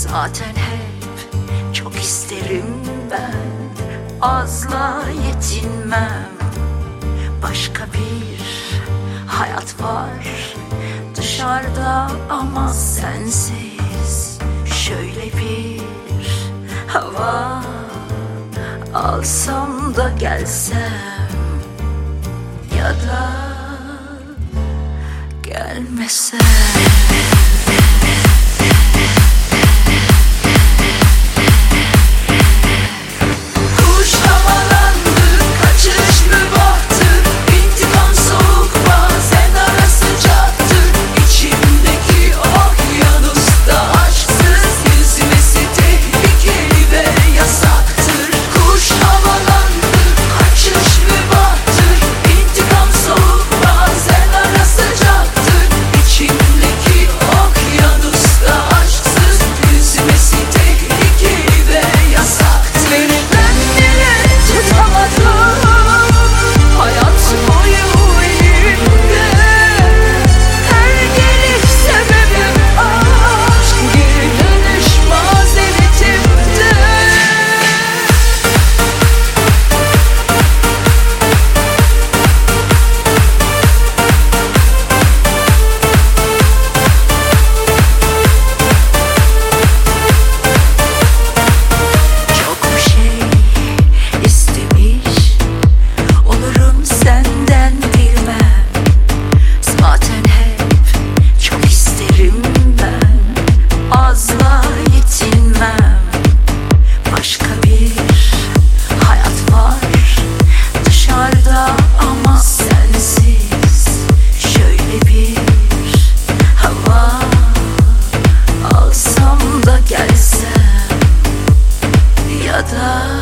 Zaten hep çok isterim ben. Azla yetinmem. Başka bir hayat var Dışarıda ama sensiz. Şöyle bir hava Alsam da gelsem Ya da gelmesem. stars.